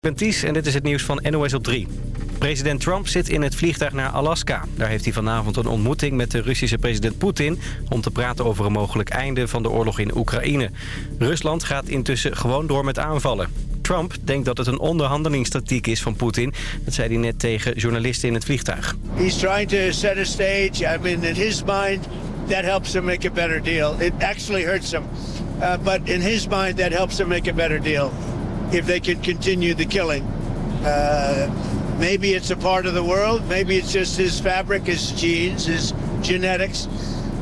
ben Ties en dit is het nieuws van NOS op 3. President Trump zit in het vliegtuig naar Alaska. Daar heeft hij vanavond een ontmoeting met de Russische president Poetin... om te praten over een mogelijk einde van de oorlog in Oekraïne. Rusland gaat intussen gewoon door met aanvallen. Trump denkt dat het een onderhandelingstactiek is van Poetin. Dat zei hij net tegen journalisten in het vliegtuig. He's trying to set a stage. I mean, in his mind, that helps him make a better deal. It actually hurts him. Uh, but in his mind, that helps him make a better deal. If they can continue the killing. Uh, maybe it's a part of the world. Maybe it's just his fabric, his genes, his genetics.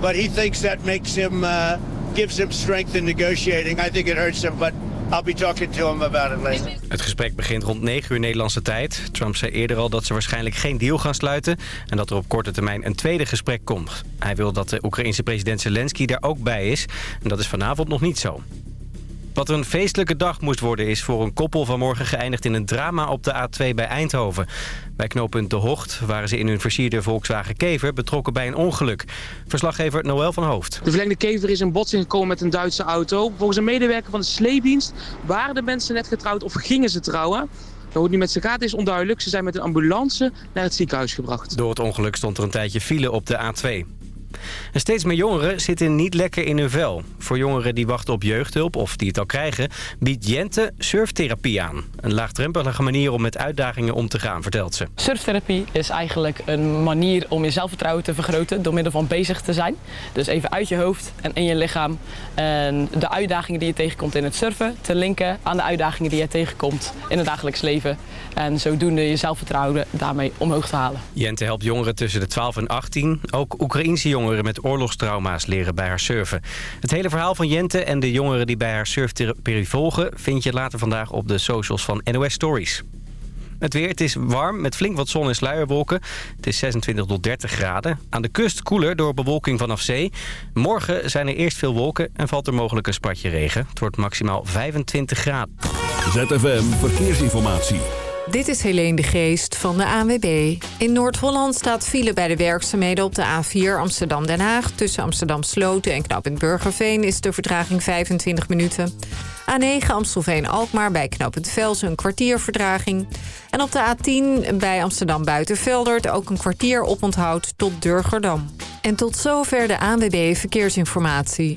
But he thinks that makes him, uh, gives him strength in negotiating. I think it hurts him, but I'll be talking to him about it later. Het gesprek begint rond 9 uur Nederlandse tijd. Trump zei eerder al dat ze waarschijnlijk geen deal gaan sluiten... en dat er op korte termijn een tweede gesprek komt. Hij wil dat de Oekraïense president Zelensky daar ook bij is. En dat is vanavond nog niet zo. Wat een feestelijke dag moest worden is voor een koppel vanmorgen geëindigd in een drama op de A2 bij Eindhoven. Bij knooppunt De Hocht waren ze in hun versierde Volkswagen Kever betrokken bij een ongeluk. Verslaggever Noël van Hoofd. De verlengde Kever is in botsing gekomen met een Duitse auto. Volgens een medewerker van de sleepdienst waren de mensen net getrouwd of gingen ze trouwen. Hoe het nu met ze gaat is onduidelijk. Ze zijn met een ambulance naar het ziekenhuis gebracht. Door het ongeluk stond er een tijdje file op de A2. En steeds meer jongeren zitten niet lekker in hun vel. Voor jongeren die wachten op jeugdhulp of die het al krijgen... biedt Jente surftherapie aan. Een laagdrempelige manier om met uitdagingen om te gaan, vertelt ze. Surftherapie is eigenlijk een manier om je zelfvertrouwen te vergroten... door middel van bezig te zijn. Dus even uit je hoofd en in je lichaam. En de uitdagingen die je tegenkomt in het surfen... te linken aan de uitdagingen die je tegenkomt in het dagelijks leven. En zodoende je zelfvertrouwen daarmee omhoog te halen. Jente helpt jongeren tussen de 12 en 18. Ook Oekraïnse jongeren met oorlogstrauma's leren bij haar surfen. Het hele verhaal van Jente en de jongeren die bij haar surftherapie volgen... vind je later vandaag op de socials van NOS Stories. Het weer, het is warm met flink wat zon en sluierwolken. Het is 26 tot 30 graden. Aan de kust koeler door bewolking vanaf zee. Morgen zijn er eerst veel wolken en valt er mogelijk een spatje regen. Het wordt maximaal 25 graden. ZFM Verkeersinformatie. Dit is Helene de Geest van de ANWB. In Noord-Holland staat file bij de werkzaamheden op de A4 Amsterdam-Den Haag. Tussen Amsterdam Sloten en Knoopend Burgerveen is de vertraging 25 minuten. A9 Amstelveen-Alkmaar bij Knoopend Velsen een kwartier vertraging. En op de A10 bij Amsterdam Buitenveldert ook een kwartier oponthoud tot Durgerdam. En tot zover de ANWB Verkeersinformatie.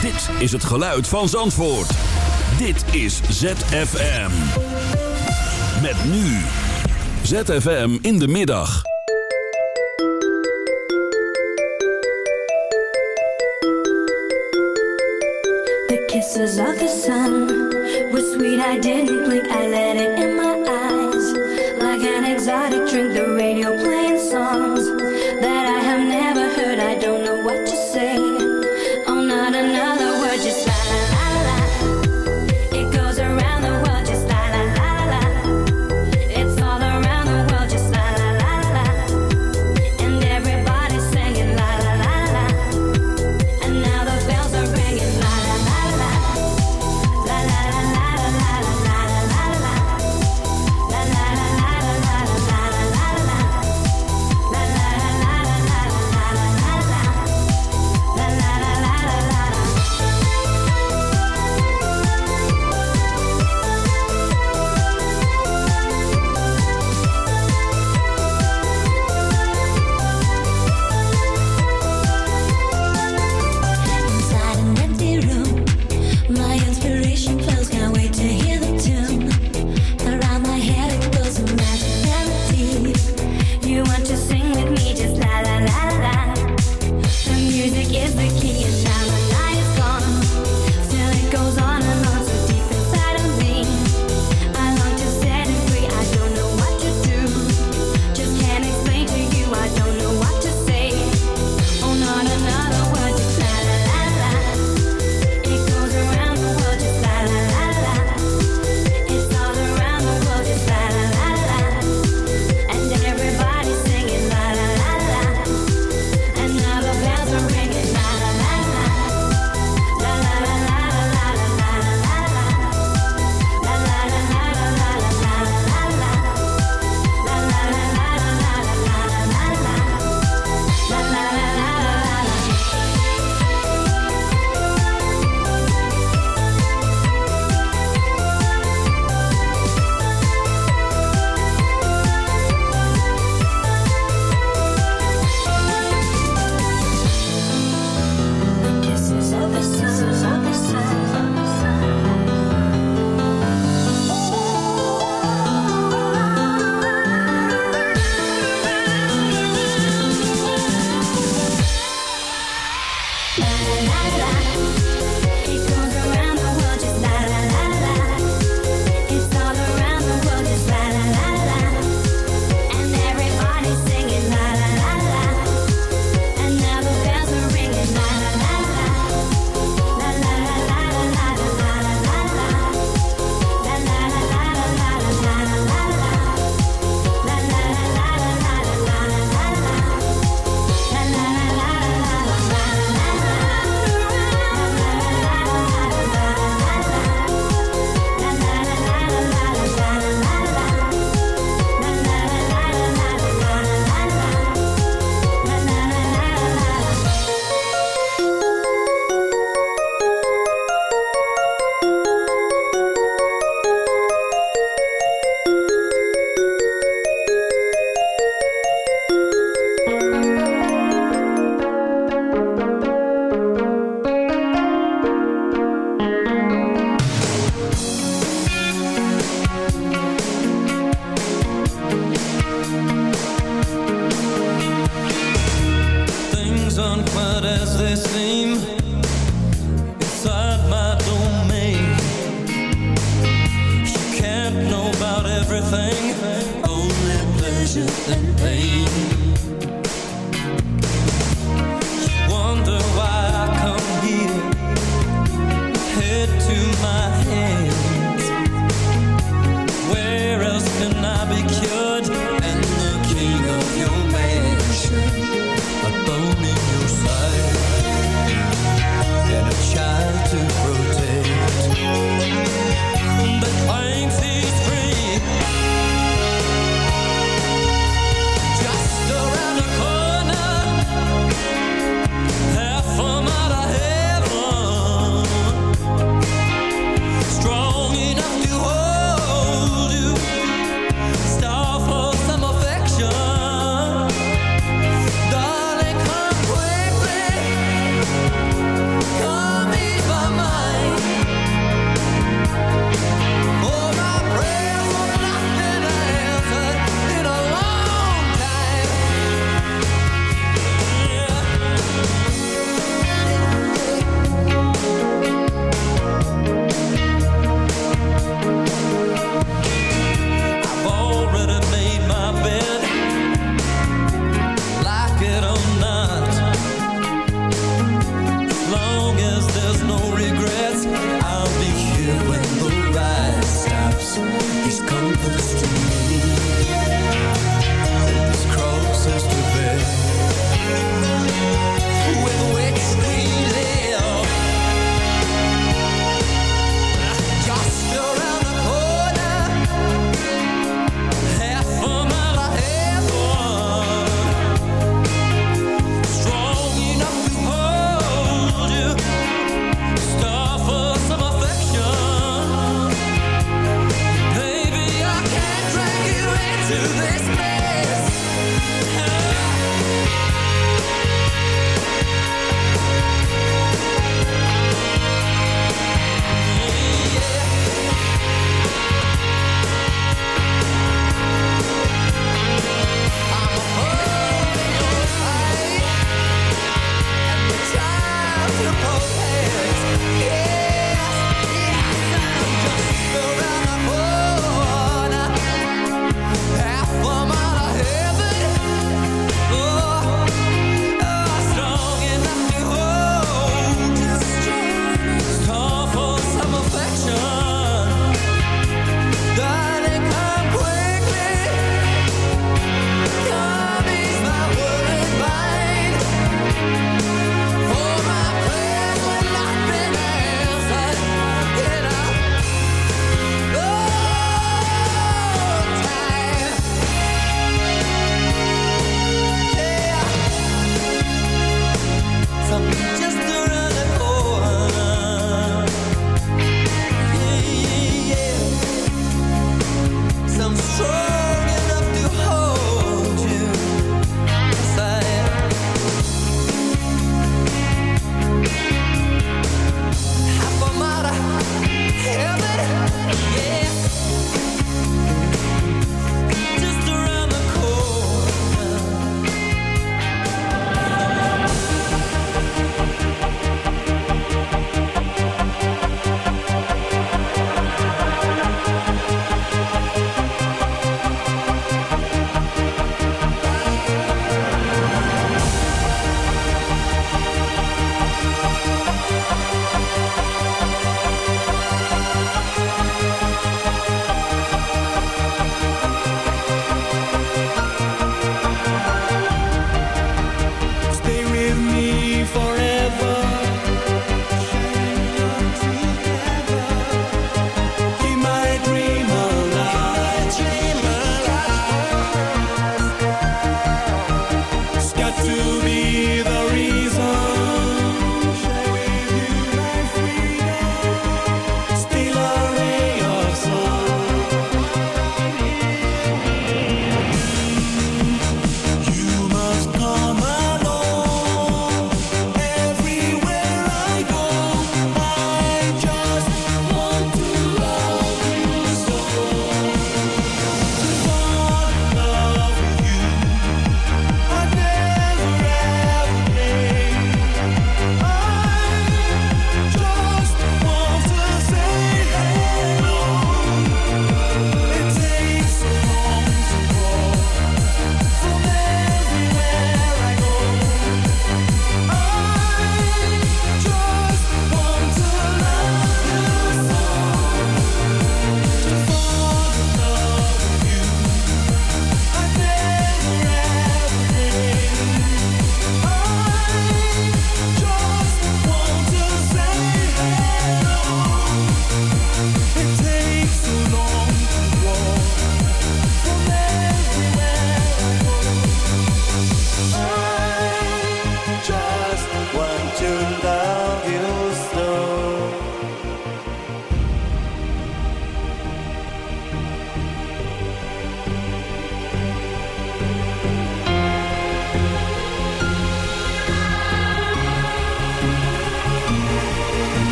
Dit is het geluid van Zandvoort. Dit is ZFM. Met nu. ZFM in de middag. The kisses of the sun were sweet. I. I let it in my eyes. Like an exotic drink, the radio playing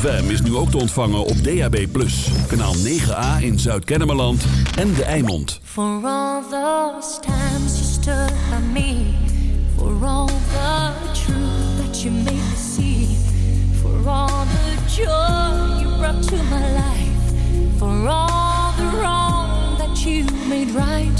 ZFM is nu ook te ontvangen op DAB+. Kanaal 9A in Zuid-Kennemerland en De Eimond. For all those times you stood by me. For all the truth that you made me see. For all the joy you brought to my life. For all the wrong that you made right.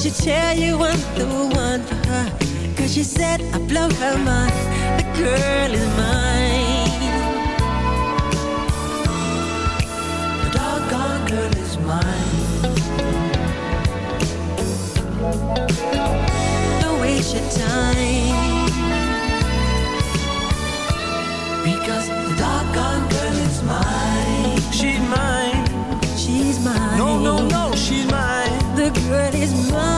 She tell you I'm the one for her. Cause she said I blow her mind. The girl is mine. The doggone girl is mine. Don't waste your time. is mine.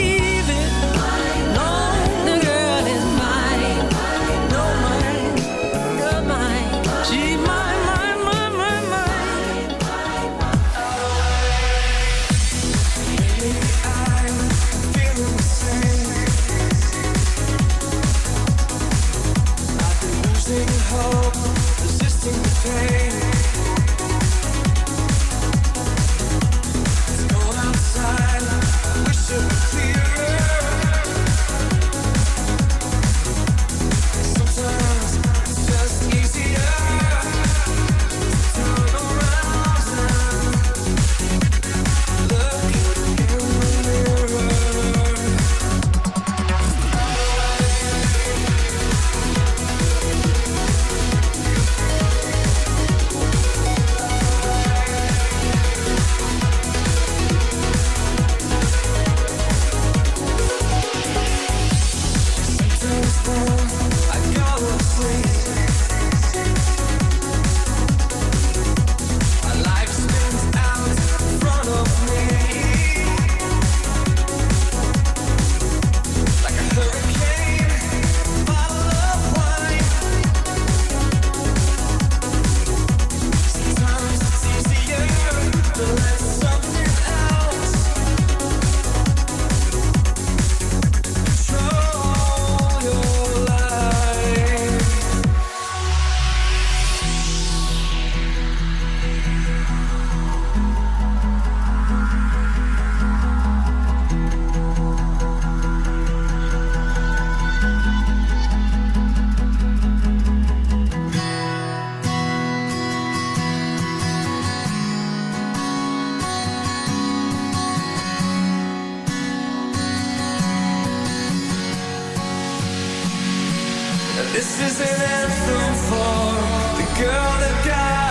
This is an anthem for the girl that got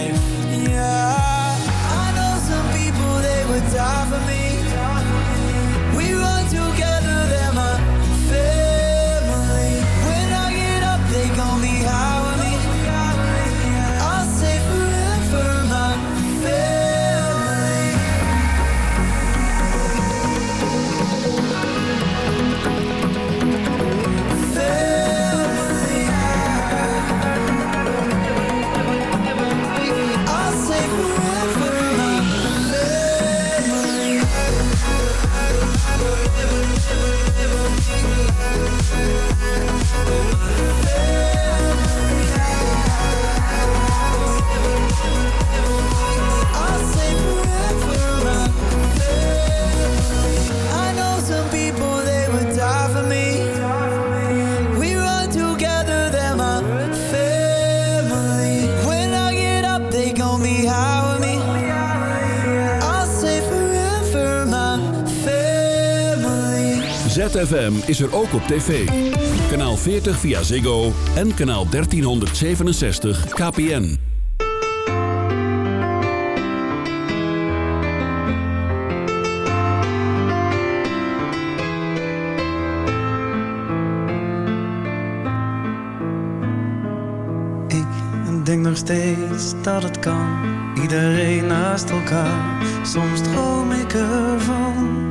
would die for me ZFM is er ook op tv. Kanaal 40 via Ziggo en kanaal 1367 KPN. Ik denk nog steeds dat het kan. iedereen naast elkaar. Soms droom ik ervan.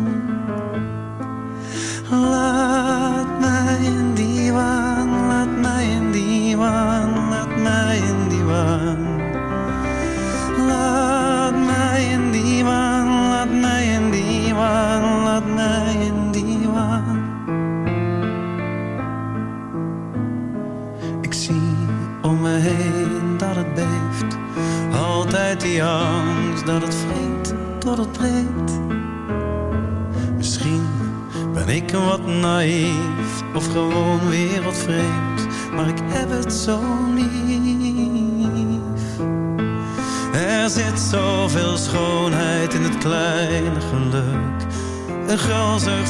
Een gulzig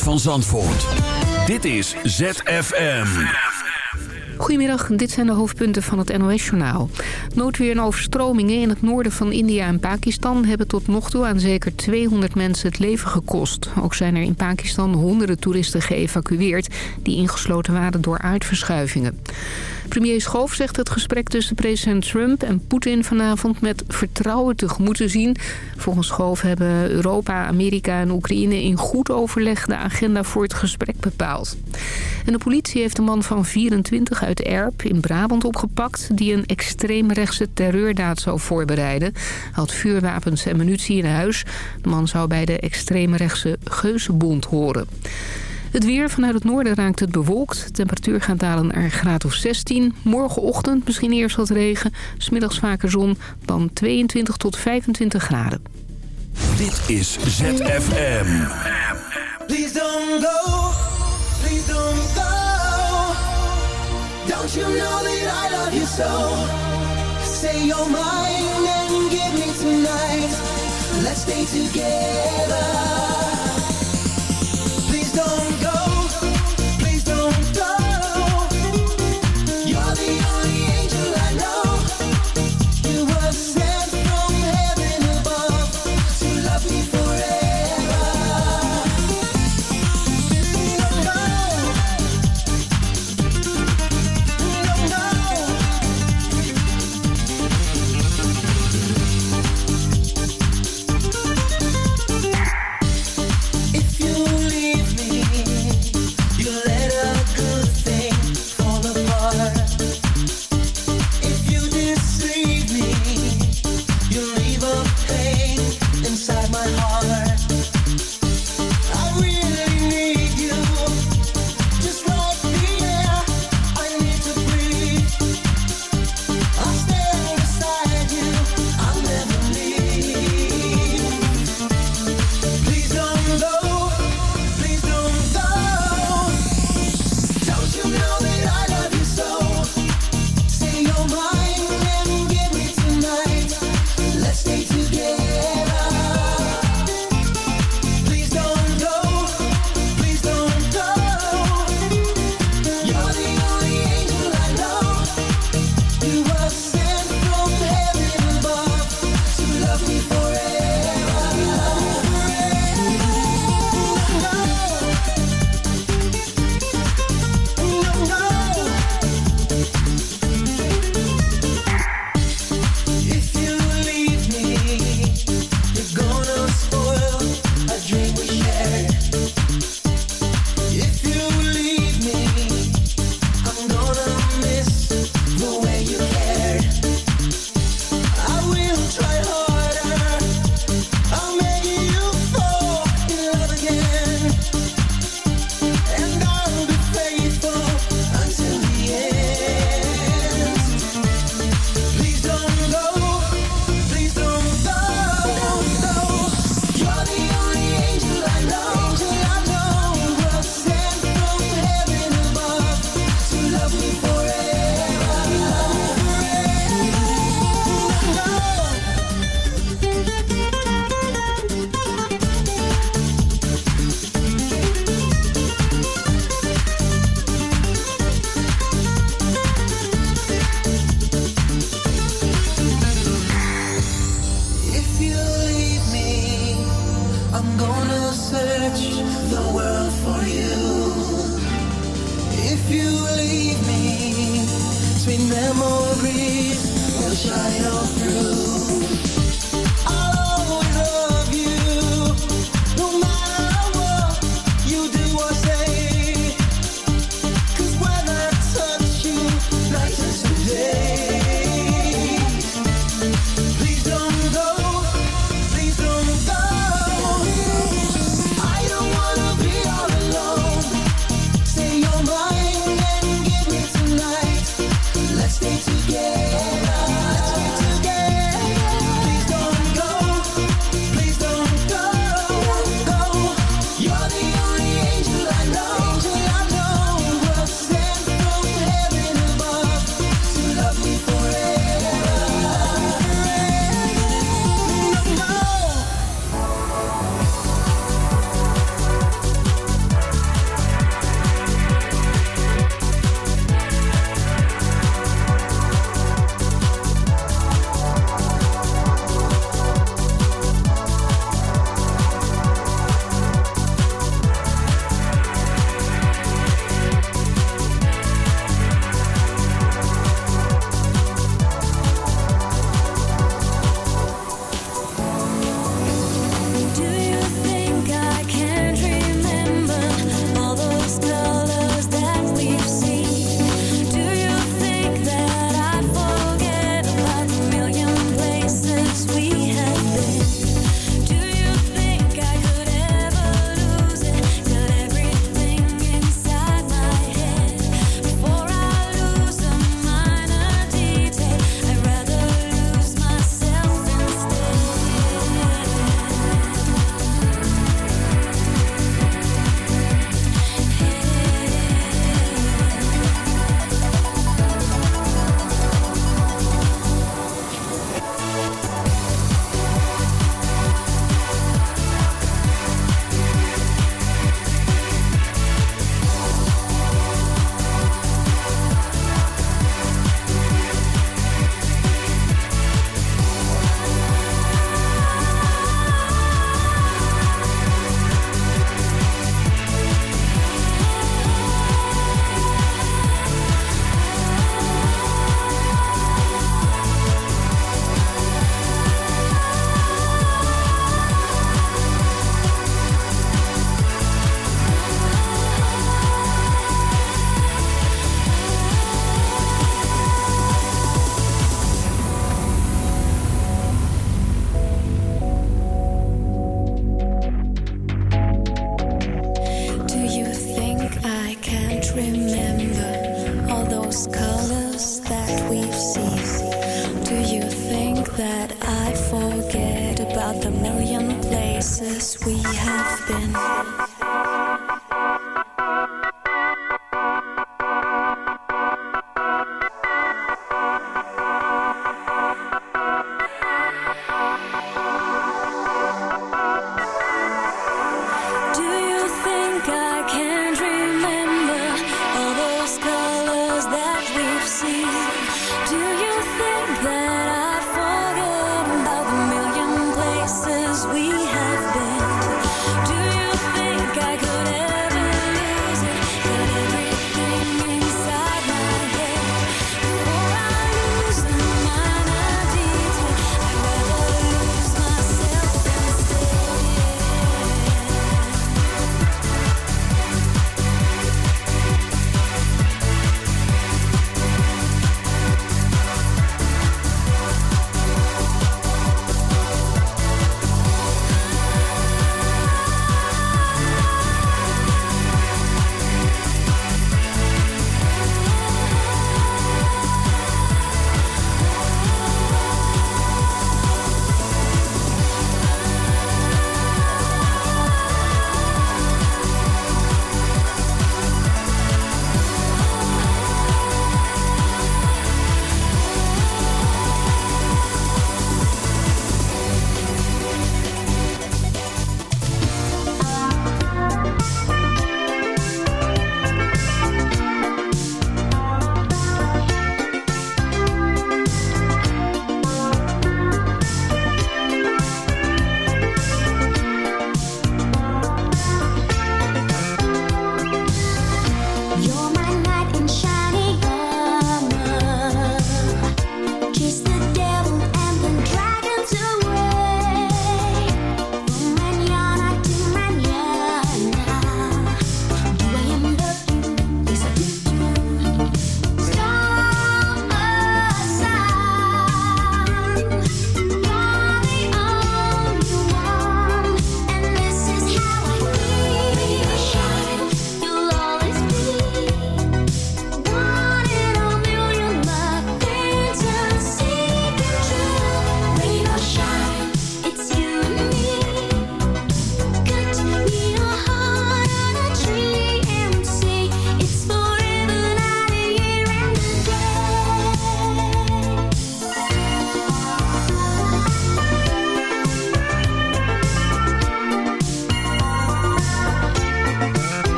van Zandvoort. Dit is ZFM. Goedemiddag, dit zijn de hoofdpunten van het NOS-journaal. Noodweer en overstromingen in het noorden van India en Pakistan... hebben tot nog toe aan zeker 200 mensen het leven gekost. Ook zijn er in Pakistan honderden toeristen geëvacueerd... die ingesloten waren door aardverschuivingen. Premier Schoof zegt het gesprek tussen president Trump en Poetin vanavond met vertrouwen tegemoet te zien. Volgens Schoof hebben Europa, Amerika en Oekraïne in goed overleg de agenda voor het gesprek bepaald. En de politie heeft een man van 24 uit Erp in Brabant opgepakt die een extreemrechtse terreurdaad zou voorbereiden. Hij had vuurwapens en munitie in huis. De man zou bij de extreemrechtse Geuzenbond horen. Het weer vanuit het noorden raakt het bewolkt. De temperatuur gaat dalen naar een graad of 16. Morgenochtend misschien eerst wat regen. Smiddags vaker zon. Dan 22 tot 25 graden. Dit is ZFM. Please don't go, please don't go. Don't you know that I love you so? Say you're mine and give me tonight. Let's stay together.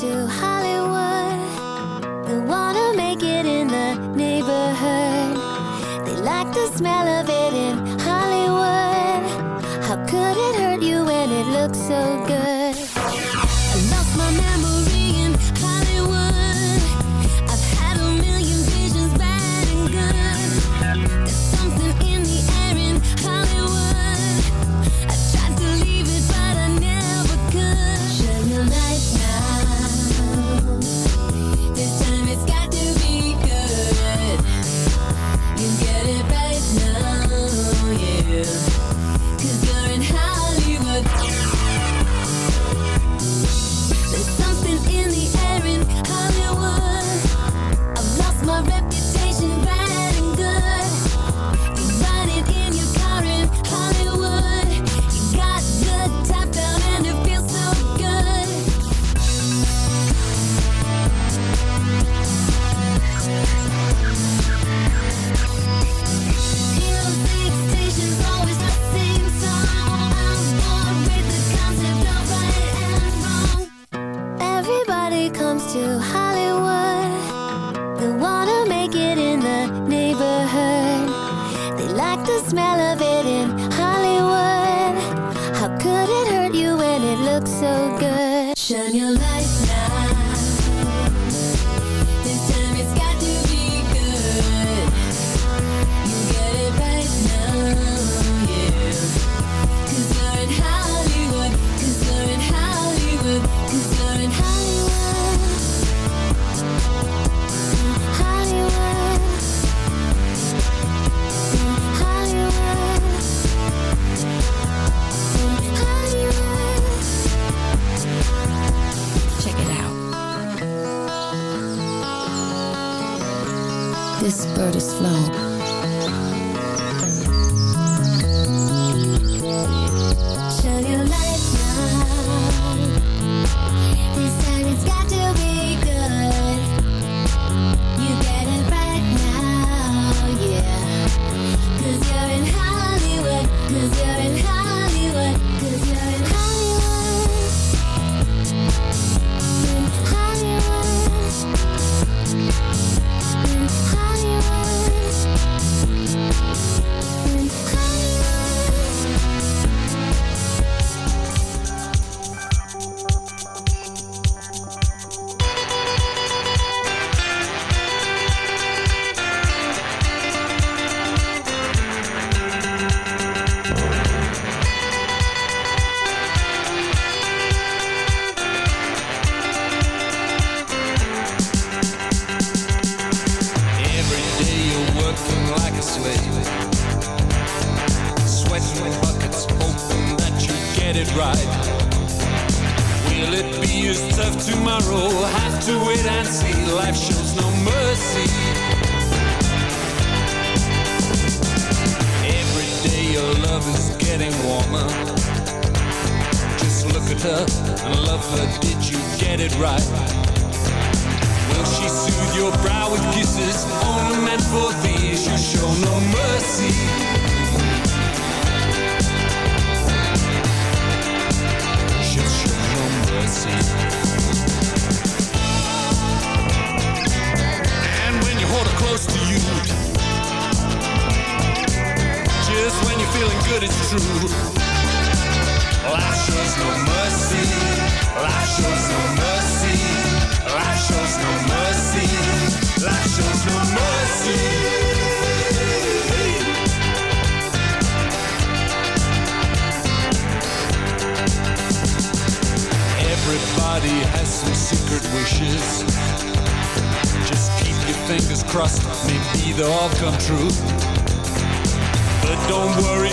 too high. True. Life shows no mercy. Life shows no mercy. Life shows no mercy. Life shows no mercy. Everybody has some secret wishes. Just keep your fingers crossed, maybe they'll all come true. But don't worry